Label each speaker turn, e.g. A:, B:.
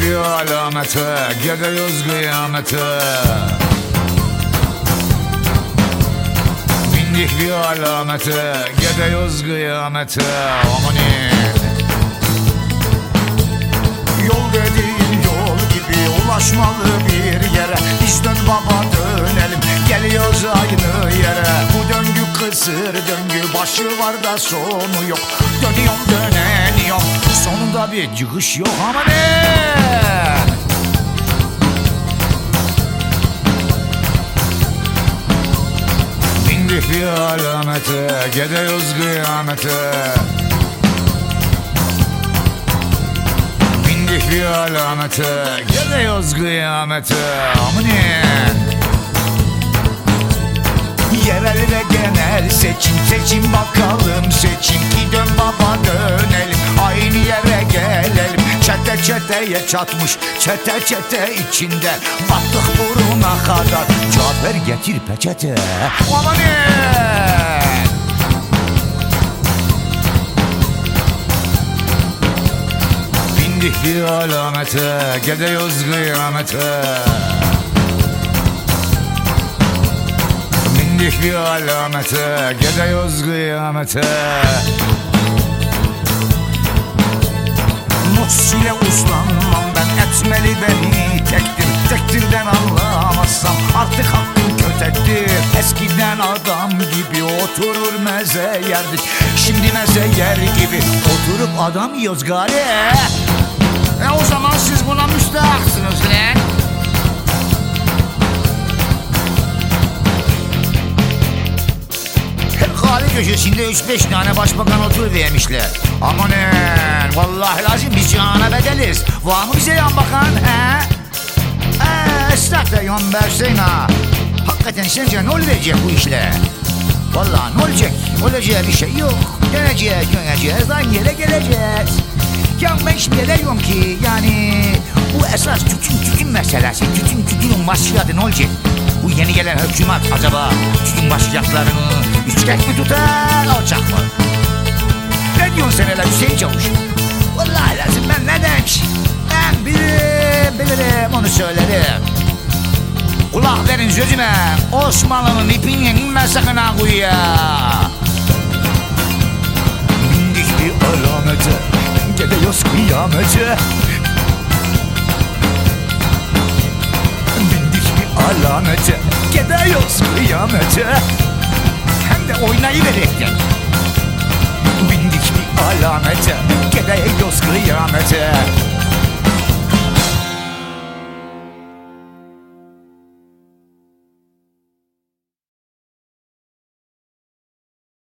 A: bir alamete Gidiyoruz kıyamete. Bindik bir alamete Gidiyoruz kıyamete. Amanin
B: Yol dediğin yol gibi ulaşmalı bir yere. Biz dön baba dönelim. Geliyoruz aynı yere. Bu döngü kısır döngü başı var da sonu yok. Dönüyorum döneniyorum sonunda bir çıkış yok ama ne?
A: Bindik bir alamete Gidiyoruz kıyamete Bindik bir alamete Gidiyoruz kıyamete Amanin
B: çeteye çatmış çete çete içinde. Battık buruna kadar Cafer getir peçete. Amanin
A: Bindik bir alamete Gidiyoruz kıyamete. Bindik bir alamete Gidiyoruz kıyamete.
B: Muts ile uslanmam Eskiden adam gibi oturur meze yerdik. Şimdi meze yer gibi oturup adam yiyoruz gari.
A: E o zaman siz buna müstahaksınız lan.
B: Kahve köşesinde 3-5 tane başbakan otur vermişler Amanın vallahi lazım biz cihana bedeliz. Var mı bize yan bakan he? Eee esnaf yan versin ha Hakikaten sence ne olacak bu işle? Vallahi ne olacak? Olacağı bir şey yok. Döneceğiz, döneceğiz, aynı yere geleceğiz. Ya ben şimdi diyorum ki yani bu esas tütün tütün meselesi. Tütün tütünün başladı ne olacak? Bu yeni gelen hükümet acaba tütün başlayacaklarını üçkek mi tutar, alacak mı? Ne diyorsun sen hele Hüseyin Çavuş? Vallahi lazım ben ne demek? Kulak verin sözüme Osmanlı'nın ipini inme sakın ha kuyuya? Bindik bir alamete Gidiyoruz kıyamete. Bindik bir alamete Gidiyoruz kıyamete. Hem de oynayıverekten Bindik bir alamete Gidiyoruz kıyamete